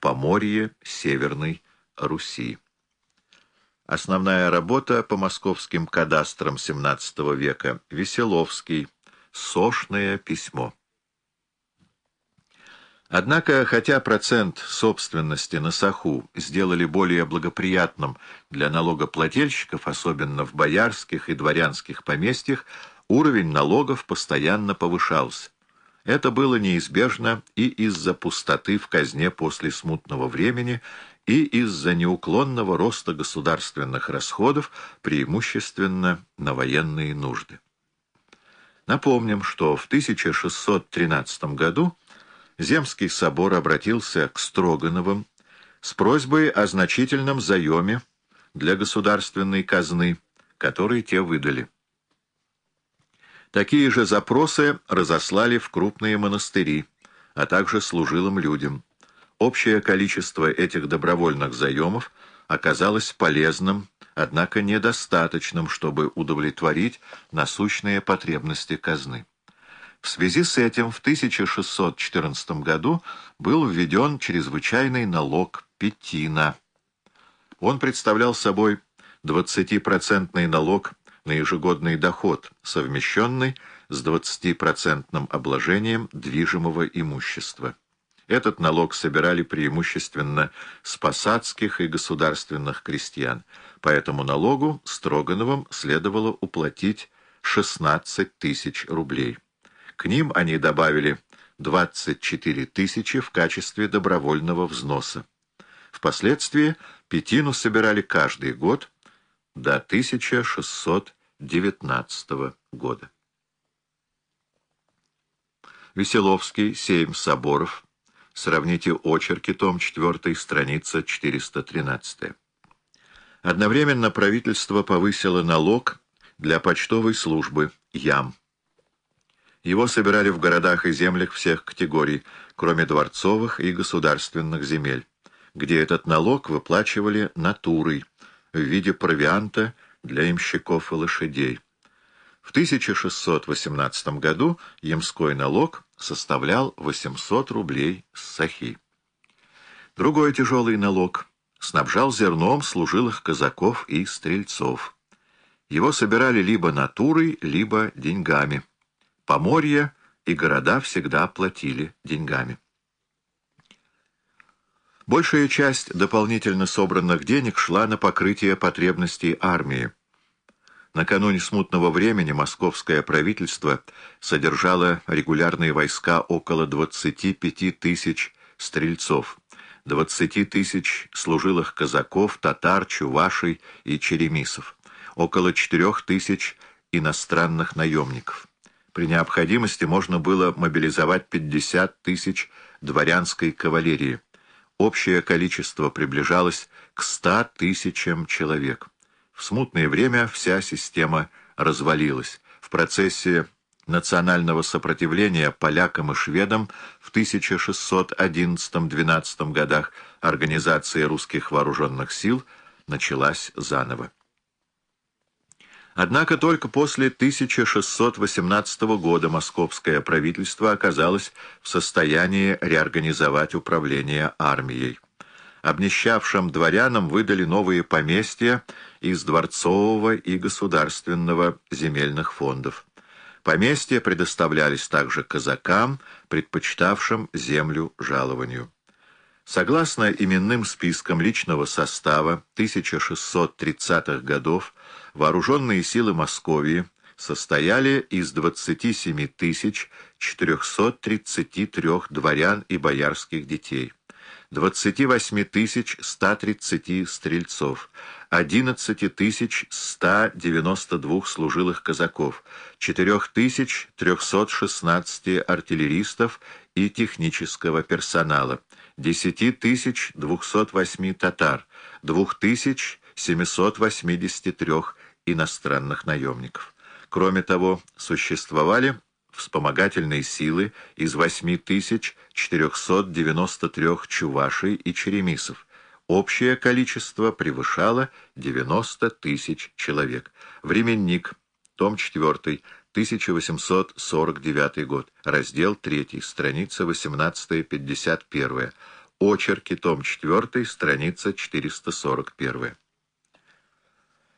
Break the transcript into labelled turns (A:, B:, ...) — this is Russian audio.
A: Поморье Северной Руси. Основная работа по московским кадастрам XVII века Веселовский. Сошное письмо. Однако, хотя процент собственности на Саху сделали более благоприятным для налогоплательщиков, особенно в боярских и дворянских поместьях, уровень налогов постоянно повышался. Это было неизбежно и из-за пустоты в казне после смутного времени, и из-за неуклонного роста государственных расходов, преимущественно на военные нужды. Напомним, что в 1613 году Земский собор обратился к Строгановым с просьбой о значительном заеме для государственной казны, который те выдали. Такие же запросы разослали в крупные монастыри, а также служилым людям. Общее количество этих добровольных заемов оказалось полезным, однако недостаточным, чтобы удовлетворить насущные потребности казны. В связи с этим в 1614 году был введен чрезвычайный налог Петина. Он представлял собой 20% налог на ежегодный доход, совмещенный с 20% обложением движимого имущества. Этот налог собирали преимущественно с посадских и государственных крестьян, по этому налогу Строгановым следовало уплатить 16 тысяч рублей. К ним они добавили 24 тысячи в качестве добровольного взноса. Впоследствии пятину собирали каждый год до 1619 года. Веселовский, Семь соборов. Сравните очерки, том 4, страница 413. Одновременно правительство повысило налог для почтовой службы ям. Его собирали в городах и землях всех категорий, кроме дворцовых и государственных земель, где этот налог выплачивали натурой в виде провианта для имщиков и лошадей. В 1618 году ямской налог составлял 800 рублей с сахи. Другой тяжелый налог снабжал зерном служилых казаков и стрельцов. Его собирали либо натурой, либо деньгами. Поморье и города всегда платили деньгами. Большая часть дополнительно собранных денег шла на покрытие потребностей армии. Накануне смутного времени московское правительство содержало регулярные войска около 25 тысяч стрельцов, 20 тысяч служилых казаков, татар, чувашей и черемисов, около 4 тысяч иностранных наемников. При необходимости можно было мобилизовать 50 тысяч дворянской кавалерии. Общее количество приближалось к 100 тысячам человек. В смутное время вся система развалилась. В процессе национального сопротивления полякам и шведам в 1611-12 годах организация русских вооруженных сил началась заново. Однако только после 1618 года московское правительство оказалось в состоянии реорганизовать управление армией. Обнищавшим дворянам выдали новые поместья из дворцового и государственного земельных фондов. Поместья предоставлялись также казакам, предпочитавшим землю жалованию. Согласно именным спискам личного состава 1630-х годов, вооруженные силы Московии состояли из 27 433 дворян и боярских детей, 28 130 стрельцов, 11 192 служилых казаков, 4316 артиллеристов и технического персонала, 10 208 татар, 2783 иностранных наемников. Кроме того, существовали вспомогательные силы из 8493 чувашей и черемисов. Общее количество превышало 90 тысяч человек. Временник, том 4, 1849 год, раздел 3, страница 18-51. Очерки, том 4, страница 441.